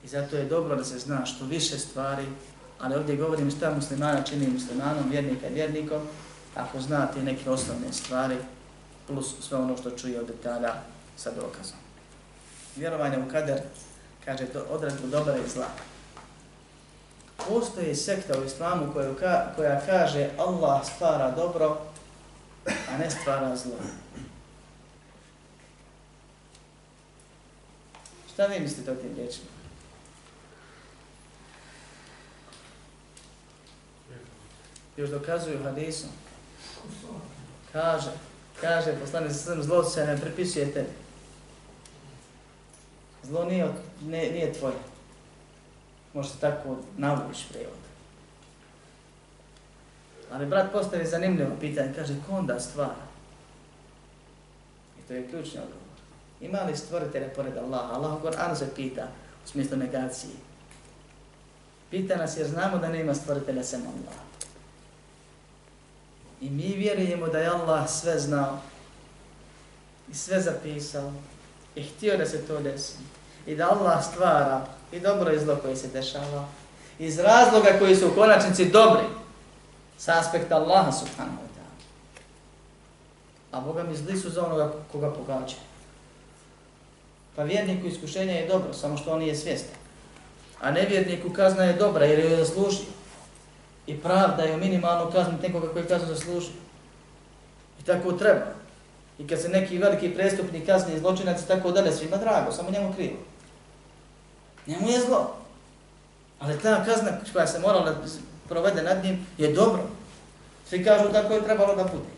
I zato je dobro da se zna što više stvari ali ovdje govorim šta muslimana čini muslimanom, vjernika i vjernikom, ako znate neke osnovne stvari, plus sve ono što čuje od detalja sa dokazom. Vjerovanje u kader, kaže to odredbu dobra i zla. Postoje sekta u islamu koja, koja kaže Allah stvara dobro, a ne stvara zlo. Šta vi mislite o tim riječima? još dokazuju hadisom. Kaže, kaže poslanik sa srem, zlo se ne pripisuje tebi. Zlo nije, ne, nije tvoje. Može se tako navući prijevod. Ali brat postavi zanimljivo pitanje, kaže, ko onda stvara? I to je ključni odgovor. Ima li stvoritelja pored Allaha? Allah u Koranu se pita u smislu negacije. Pita nas jer znamo da nema stvoritelja sem Allaha. I mi vjerujemo da je Allah sve znao i sve zapisao i htio da se to desi. I da Allah stvara i dobro i zlo koje se dešava Iz razloga koji su u konačnici dobri. sa aspekta Allaha subhanahu wa ta'ala. A Boga mi zli su za onoga koga pogađa. Pa vjerniku iskušenje je dobro, samo što on nije svjestan. A nevjerniku kazna je dobra jer je zaslužio. I pravda je minimalno kazniti nekoga koji kaznu zaslužio. I tako treba. I kad se neki veliki prestupni kazni zločinac i tako dalje, svima drago, samo njemu krivo. Njemu je zlo. Ali ta kazna koja se morala provede nad njim je dobro. Svi kažu tako je trebalo da bude.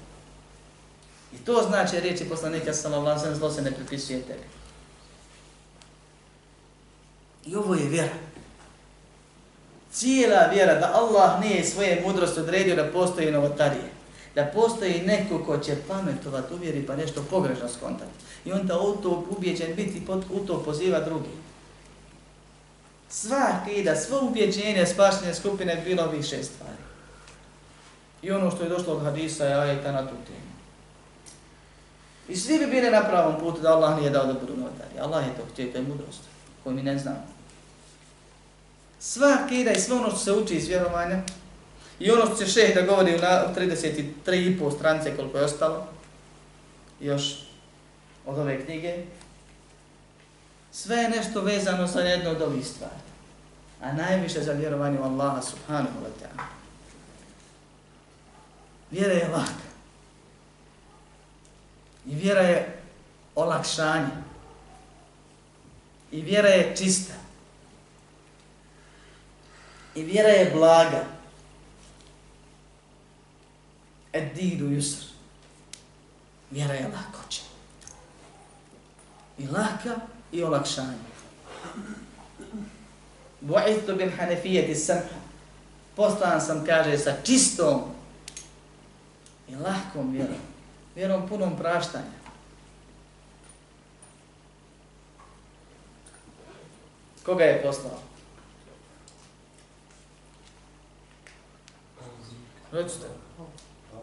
I to znači riječi poslanika sallallahu alejhi zlo se ne pripisuje tebi. I ovo je vjera. Cijela vjera da Allah nije svoje mudrosti odredio da postoji novotarije. Da postoji neko ko će pametovat, uvjeri pa nešto pogrešno skontati. I onda u to ubijeđen biti, u to poziva drugi. Sva akida, svo ubjeđenje spaštenje skupine bilo ovih šest stvari. I ono što je došlo od hadisa je ajeta na tu temu. I svi bi bili na pravom putu da Allah nije dao da budu notari. Allah je to htio, to je mudrost koju mi ne znamo. Sva akida i sve ono što se uči iz vjerovanja i ono što će šeh da govori u 33,5 strance koliko je ostalo, još od ove knjige, sve je nešto vezano sa jedno od ovih stvari. A najviše za vjerovanje u Allaha subhanahu wa ta'ala. Vjera je laka. I vjera je olakšanje. I vjera je čista. I vjera je blaga. Edidu yusr. Vjera je lakoća. I laka i olakšanje. Bu'ithu bin hanefijeti samha. Poslan sam, kaže, sa čistom i lahkom vjerom. Vjerom punom praštanja. Koga je poslao? Recite.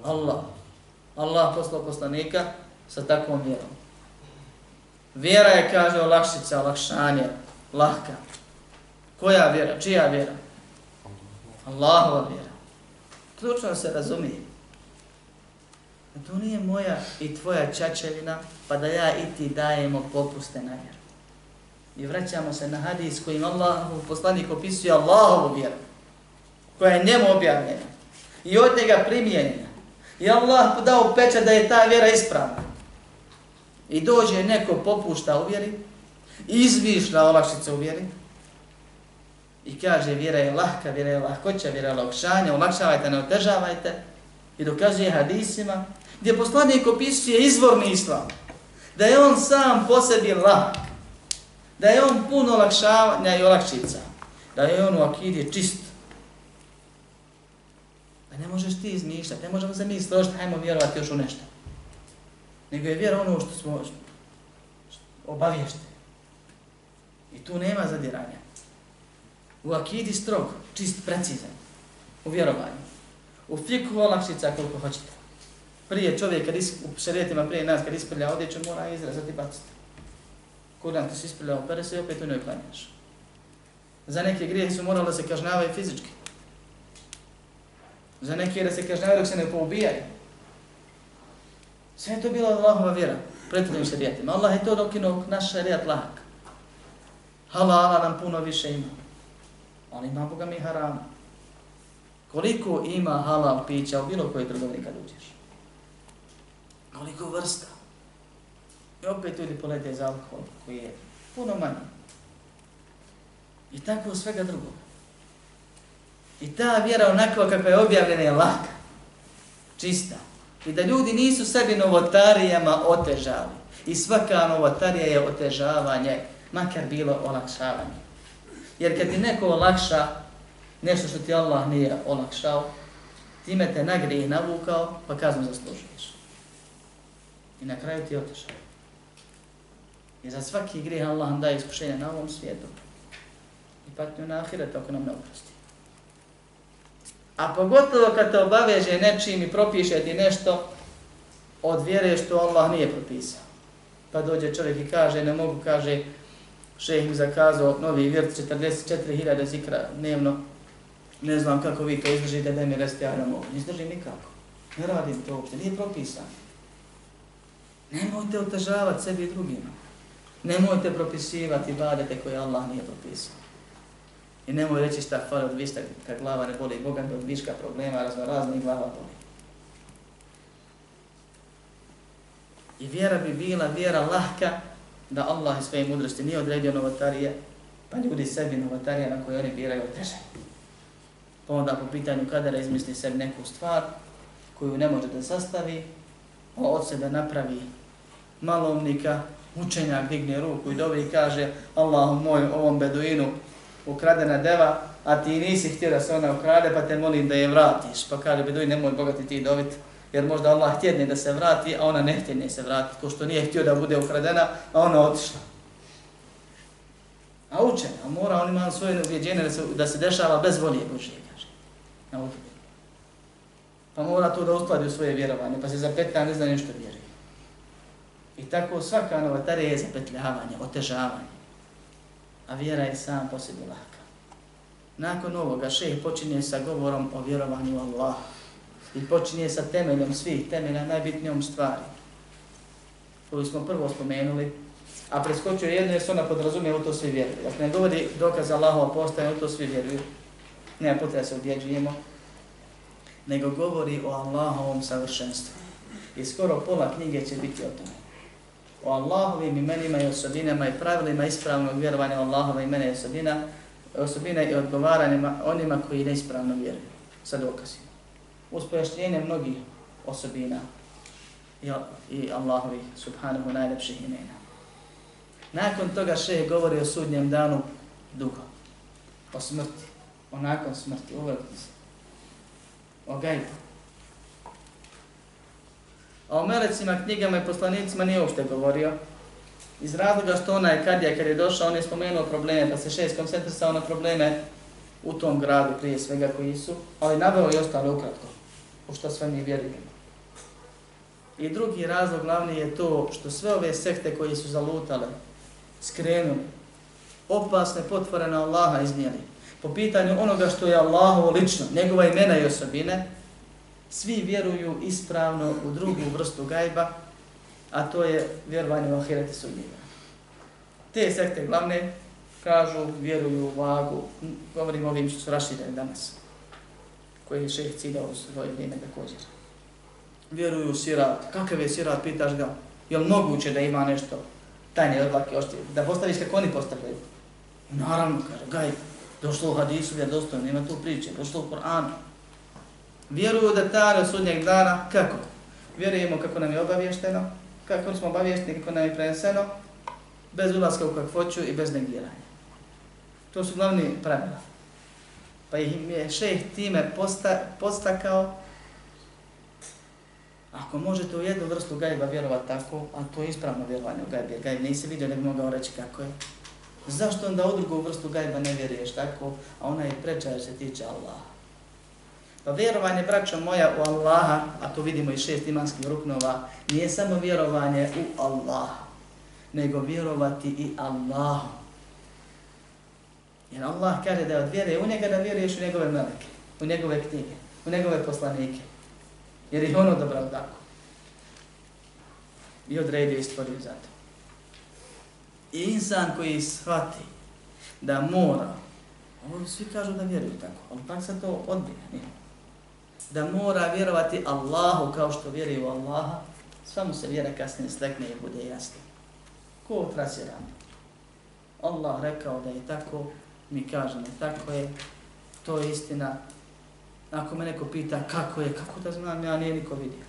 Allah. Allah poslao poslanika sa takvom vjerom. Vjera je, kaže, olakšica, olakšanje, lahka. Koja vjera? Čija vjera? Allahova vjera. Ključno se razumije. A to nije moja i tvoja čačevina, pa da ja i ti dajemo popuste na vjeru. I vraćamo se na hadis kojim Allah, poslanik opisuje Allahovu vjeru, koja je njemu objavljena i od njega primijenjena. I Allah dao pečat da je ta vjera ispravna. I dođe neko popušta u vjeri, izvišla olakšica u vjeri, i kaže vjera je lahka, vjera je lahkoća, vjera je lakšanja, olakšavajte, ne otežavajte, i dokazuje hadisima, gdje poslanik opisuje izvorni islam, da je on sam po sebi lahk, da je on pun olakšavanja i olakšica, da je on u akidi čist, da ne možeš ti izmišljati, ne možemo se mi složiti, hajmo vjerovati još u nešto. Nego je vjera ono što smo obavješteni. I tu nema zadiranja. U akidi strog, čist, precizan. U vjerovanju. U fiku olakšica koliko hoćete. Prije čovjek, kad is, u šarijetima prije nas, kad isprlja odjeću, mora izrazati baciti. Kur'an ti se isprlja, opere se i opet u njoj klanjaš. Za neke grijehe su morali da se kažnjavaju fizički. Za neke da se kažnjavaju dok se ne poubijaju. Sve je to bila Allahova vjera, prethodnim šarijetima. Allah je to dokinuo naš šarijat lahak. Halala nam puno više ima. Ali ima Boga mi haram. Koliko ima halal pića u bilo kojoj trgovini kad uđeš? Koliko vrsta? I opet ljudi polete za alkohol koji je puno manji. I tako svega drugog. I ta vjera onakva kakva je objavljena je laka, čista. I da ljudi nisu sebi novotarijama otežali. I svaka novotarija je otežavanje, makar bilo olakšavanje. Jer kad ti neko olakša nešto što ti Allah nije olakšao, time te nagrije i navukao, pa kaznu zaslužuješ. I na kraju ti otešao. I za svaki grijeh Allah nam daje iskušenje na ovom svijetu. I patnju na ahiretu ako nam ne oprosti. A pogotovo kad te obaveže nečim i propiše ti nešto od vjere što Allah nije propisao. Pa dođe čovjek i kaže, ne mogu, kaže, šeh mi zakazao novi vjert 44.000 zikra dnevno, ne znam kako vi to izdržite da mi reste ja ne mogu. Ne izdržim nikako. Ne radim to uopšte, nije propisano. Nemojte otežavati sebi i drugima. Nemojte propisivati badete koje Allah nije propisao. I nemoj reći šta fali od vista kad glava ne boli. Boga od viška problema, razno raznih glava boli. I vjera bi bila vjera lahka da Allah iz svoje mudrosti nije odredio novotarije, pa ljudi sebi novotarije na koje oni biraju teže. Pa onda po pitanju kadera izmisli sebi neku stvar koju ne može da sastavi, a od sebe napravi malomnika, učenjak digne ruku i dobi i kaže Allahu moj, ovom beduinu ukradena deva, a ti nisi htio da se ona ukrade, pa te molim da je vratiš. Pa kaže beduin, nemoj bogati ti dobiti jer možda Allah htjedne da se vrati, a ona ne htjedne se vrati, ko što nije htio da bude ukradena, a ona otišla. A učen, a mora on ima svoje uvjeđenje da se, da se dešava bez volje Božije, kaže. Na pa mora to da uskladi u svoje vjerovanje, pa se zapetlja, ne zna nešto vjeruje. I tako svaka novatarija je zapetljavanje, otežavanje. A vjera je sam po sebi laka. Nakon ovoga šeh počinje sa govorom o vjerovanju Allaha i počinje sa temeljom svih temelja, najbitnijom stvari koju smo prvo spomenuli, a preskočio jedno jer se ona podrazumije u to svi vjeruju. Dakle, ne govori dokaz Allahova postaje, u to svi vjeruju. Nema potreba se objeđujemo. Nego govori o Allahovom savršenstvu. I skoro pola knjige će biti o tome. O Allahovim imenima i osobinama i pravilima ispravnog vjerovanja u Allahova imena i osobina, osobina i odgovaranjima onima koji neispravno vjeruju. Sa dokazima uz pojašnjenje mnogih osobina i Allahovi subhanahu najlepših imena. Nakon toga še govori o sudnjem danu dugo. O smrti. O nakon smrti. o se. O gajbu. O melecima, knjigama i poslanicima nije uopšte govorio. Iz razloga što onaj kad je, kad je došao, on je spomenuo probleme, pa se šest koncentrisao na probleme u tom gradu prije svega koji su, ali nabao i ostale ukratko u što sve mi vjerujemo. I drugi razlog glavni je to što sve ove sekte koje su zalutale, skrenuli, opasne potvore na Allaha iznijeli, po pitanju onoga što je Allahovo lično, njegova imena i osobine, svi vjeruju ispravno u drugu vrstu gajba, a to je vjerovanje u ahireti sudnjega. Te sekte glavne kažu, vjeruju u vagu, govorim ovim što su rašireni danas koji je šeheh ciljao u svoje vrijeme također. Vjeruju u sirat. Kakav je sirat, pitaš ga. Je li moguće da ima nešto tajne odlake ošte, Da postaviš kako oni postavljaju? Naravno, kaže, gaj, došlo u hadisu, jer dosto, nema tu priče, došlo u Koranu. Vjeruju da tare od sudnjeg dana, kako? Vjerujemo kako nam je obavješteno, kako smo obavješteni, kako nam je preneseno, bez ulaska u kakvoću i bez negiranja. To su glavni pravila. Pa ih je šejh time posta, postakao, ako možete u jednu vrstu gajba vjerovati tako, a to je ispravno vjerovanje u gajbi, jer gajb nisi vidio, ne bi mogao reći kako je. Zašto onda u drugu vrstu gajba ne vjeruješ tako, a ona je preča jer se tiče Allaha? Pa vjerovanje, braćo moja, u Allaha, a to vidimo i šest imanskih ruknova, nije samo vjerovanje u Allaha, nego vjerovati i Allahu. Jer Allah kaže da je od vjere u njega da vjeruješ u njegove meleke, u njegove knjige, u njegove poslanike. Jer ih ono dobro tako. I odredio i stvorio za to. I insan koji shvati da mora, ovo svi kažu da vjeruju tako, ali pak se to odbija, nije. Da mora vjerovati Allahu kao što vjeruje u Allaha, samo se vjera kasnije slekne i bude jasno. Ko trasiran? Allah rekao da je tako, mi kažemo tako je, to je istina. Ako me neko pita kako je, kako da znam, ja nije niko vidio.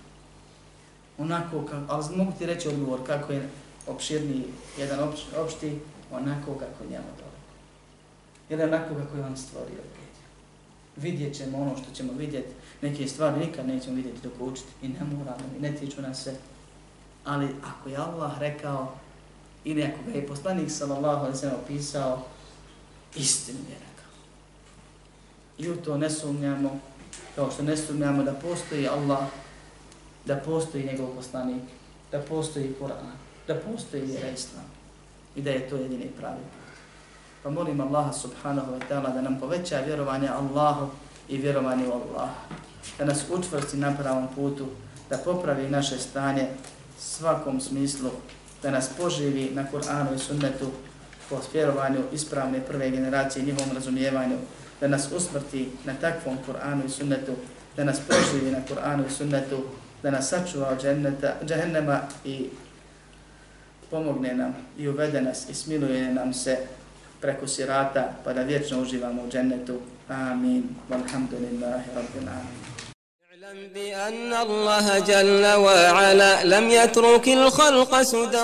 Onako, kako, ali mogu ti reći odgovor kako je opširni jedan opš, opšti, onako kako njemu dole. Ili onako kako je on stvorio. Vidjet ćemo ono što ćemo vidjeti, neke stvari nikad nećemo vidjeti dok učiti i ne moramo, i ne tiču nas sve. Ali ako je Allah rekao, ili ako ga je poslanik sallallahu alaihi sallam opisao, istinu je. I u to ne sumnjamo, kao što ne sumnjamo da postoji Allah, da postoji njegov poslanik, da postoji Kur'an, da postoji vjera Islam i da je to jedini pravi put. Pa molim Allaha subhanahu wa ta'ala da nam poveća vjerovanje Allahu i vjerovanje u Allaha. Da nas učvrsti na pravom putu, da popravi naše stanje svakom smislu, da nas poživi na Kur'anu i sunnetu po vjerovanju ispravne prve generacije i njihovom razumijevanju, da nas usmrti na takvom Kur'anu i sunnetu, da nas poživi na Kur'anu i sunnetu, da nas sačuva od džahennema i pomogne nam i uvede nas i smiluje nam se preko sirata pa da vječno uživamo u džennetu. Amin. Walhamdulillahi rabbil alamin. اعلم بأن الله جل وعلا لم يترك الخلق سدى